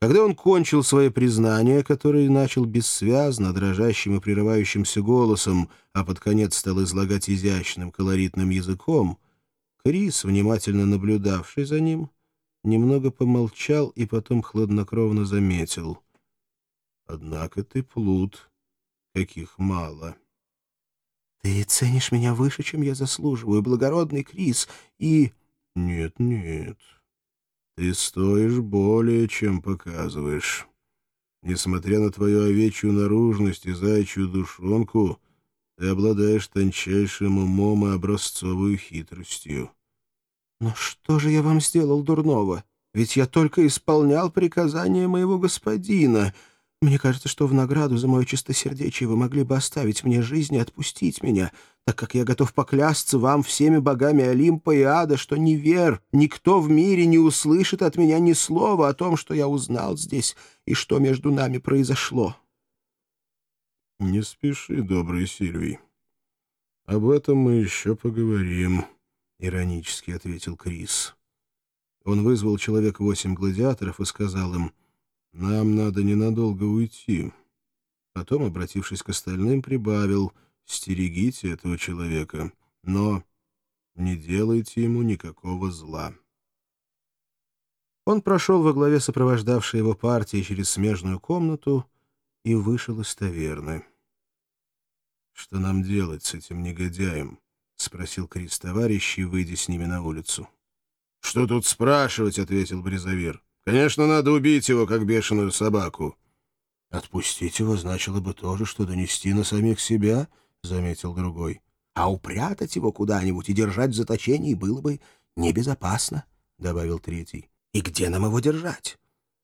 Когда он кончил свои признания, которые начал бессвязно, дрожащим и прерывающимся голосом, а под конец стал излагать изящным, колоритным языком, Крис, внимательно наблюдавший за ним, немного помолчал и потом хладнокровно заметил. «Однако ты плут, каких мало». «Ты ценишь меня выше, чем я заслуживаю, благородный Крис, и...» «Нет, нет, ты стоишь более, чем показываешь. Несмотря на твою овечью наружность и заячью душонку, ты обладаешь тончайшим умом и образцовой хитростью. Но что же я вам сделал дурного? Ведь я только исполнял приказания моего господина. Мне кажется, что в награду за мое чистосердечие вы могли бы оставить мне жизнь и отпустить меня, так как я готов поклясться вам всеми богами Олимпа и Ада, что не вер, никто в мире не услышит от меня ни слова о том, что я узнал здесь и что между нами произошло. — Не спеши, добрый Сильвий. Об этом мы еще поговорим, — иронически ответил Крис. Он вызвал человек восемь гладиаторов и сказал им — нам надо ненадолго уйти. Потом, обратившись к остальным, прибавил «Стерегите этого человека, но не делайте ему никакого зла». Он прошел во главе сопровождавшей его партии через смежную комнату и вышел из таверны. «Что нам делать с этим негодяем?» — спросил Крис товарищей, выйдя с ними на улицу. «Что тут спрашивать?» — ответил Брезавир. Конечно, надо убить его, как бешеную собаку. — Отпустить его значило бы тоже, что донести на самих себя, — заметил другой. — А упрятать его куда-нибудь и держать в заточении было бы небезопасно, — добавил третий. — И где нам его держать?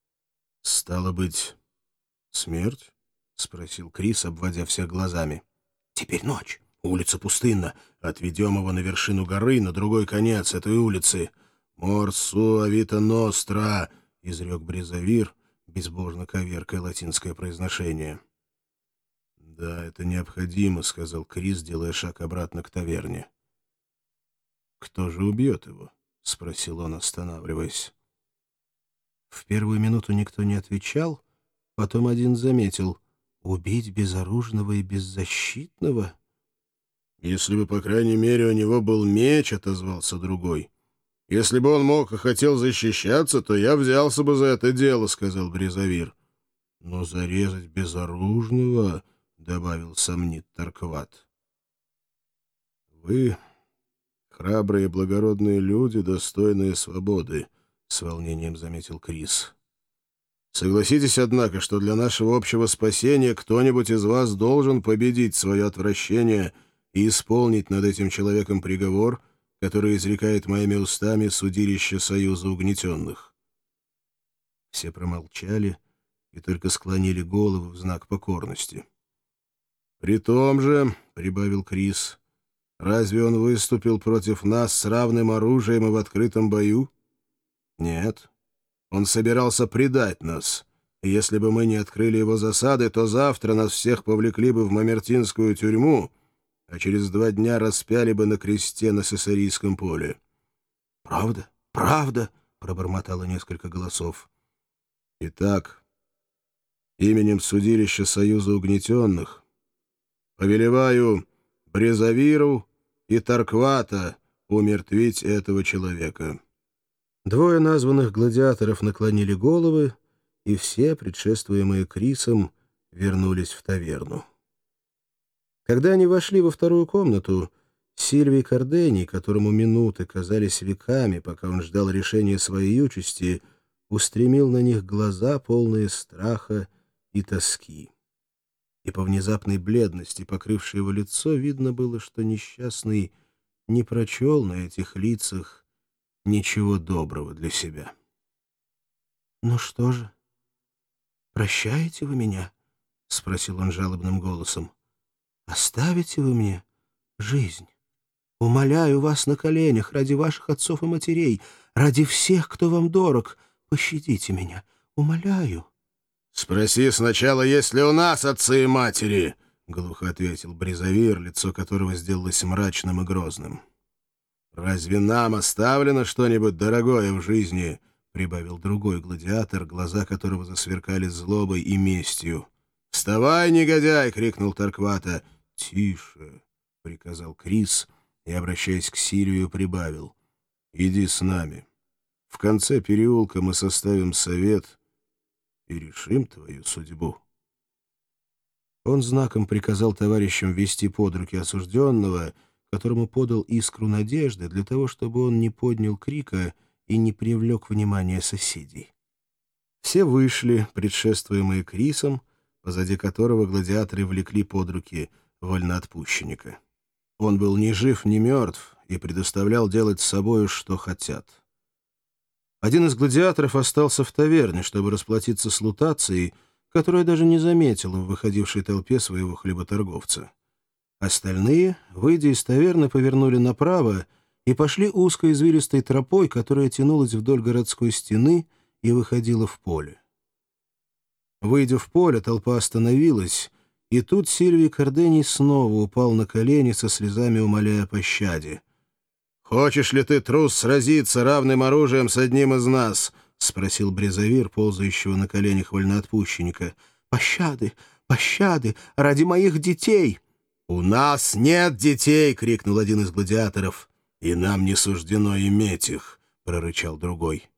— Стало быть, смерть? — спросил Крис, обводя всех глазами. — Теперь ночь. Улица пустынна. Отведем его на вершину горы, на другой конец этой улицы. Морсу авита ностра — изрек Брезавир, безбожно коверкая латинское произношение. «Да, это необходимо», — сказал Крис, делая шаг обратно к таверне. «Кто же убьет его?» — спросил он, останавливаясь. В первую минуту никто не отвечал, потом один заметил «Убить безоружного и беззащитного?» «Если бы, по крайней мере, у него был меч», — отозвался другой. Если бы он мог и хотел защищаться, то я взялся бы за это дело, — сказал Брезавир. — Но зарезать безоружного, — добавил сомнит Таркват. — Вы храбрые благородные люди, достойные свободы, — с волнением заметил Крис. Согласитесь, однако, что для нашего общего спасения кто-нибудь из вас должен победить свое отвращение и исполнить над этим человеком приговор — который изрекает моими устами судилище Союза угнетенных. Все промолчали и только склонили головы в знак покорности. «При том же, — прибавил Крис, — разве он выступил против нас с равным оружием и в открытом бою? Нет. Он собирался предать нас, и если бы мы не открыли его засады, то завтра нас всех повлекли бы в Мамертинскую тюрьму, — а через два дня распяли бы на кресте на Сесарийском поле. — Правда? Правда? — пробормотало несколько голосов. — Итак, именем судилища Союза угнетенных повелеваю Брезавиру и Тарквата умертвить этого человека. Двое названных гладиаторов наклонили головы, и все, предшествуемые Крисом, вернулись в таверну. Когда они вошли во вторую комнату, Сильвий Кардени, которому минуты казались веками, пока он ждал решения своей участи, устремил на них глаза, полные страха и тоски. И по внезапной бледности, покрывшей его лицо, видно было, что несчастный не прочел на этих лицах ничего доброго для себя. «Ну что же, прощаете вы меня?» — спросил он жалобным голосом. Оставите вы мне жизнь. Умоляю вас на коленях ради ваших отцов и матерей, ради всех, кто вам дорог. Пощадите меня. Умоляю. — Спроси сначала, есть ли у нас отцы и матери, — глухо ответил Бризавир, лицо которого сделалось мрачным и грозным. — Разве нам оставлено что-нибудь дорогое в жизни? прибавил другой гладиатор, глаза которого засверкали злобой и местью. «Вставай, негодяй!» — крикнул Тарквата. «Тише!» — приказал Крис и, обращаясь к Сильвию, прибавил. «Иди с нами. В конце переулка мы составим совет и решим твою судьбу». Он знаком приказал товарищам вести под руки осужденного, которому подал искру надежды для того, чтобы он не поднял крика и не привлек внимания соседей. Все вышли, предшествуемые Крисом, позади которого гладиаторы влекли под руки вольноотпущенника. Он был ни жив, ни мертв и предоставлял делать с собою, что хотят. Один из гладиаторов остался в таверне, чтобы расплатиться с лутацией, которая даже не заметила в выходившей толпе своего хлеботорговца. Остальные, выйдя из таверны, повернули направо и пошли узкой извилистой тропой, которая тянулась вдоль городской стены и выходила в поле. Выйдя в поле, толпа остановилась, и тут Сильвий Кардений снова упал на колени со слезами, умоляя о пощаде. «Хочешь ли ты, трус, сразиться равным оружием с одним из нас?» — спросил Брезавир, ползающего на коленях вольноотпущенника. «Пощады! Пощады! Ради моих детей!» «У нас нет детей!» — крикнул один из гладиаторов. «И нам не суждено иметь их!» — прорычал другой.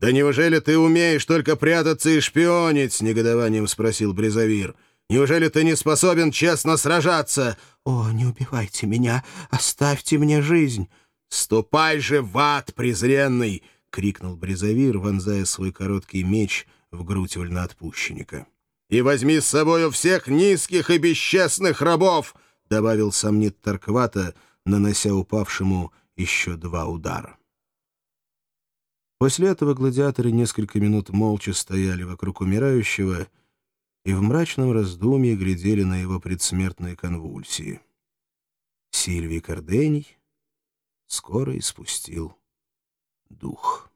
«Да неужели ты умеешь только прятаться и шпионить?» — с негодованием спросил Брезавир. «Неужели ты не способен честно сражаться?» «О, не убивайте меня! Оставьте мне жизнь!» «Ступай же в ад, презренный!» — крикнул Брезавир, вонзая свой короткий меч в грудь вольноотпущенника. «И возьми с собою всех низких и бесчестных рабов!» — добавил сомнит Тарквата, нанося упавшему еще два удара. После этого гладиаторы несколько минут молча стояли вокруг умирающего и в мрачном раздумье глядели на его предсмертные конвульсии. Сильвий Кардений скоро испустил дух.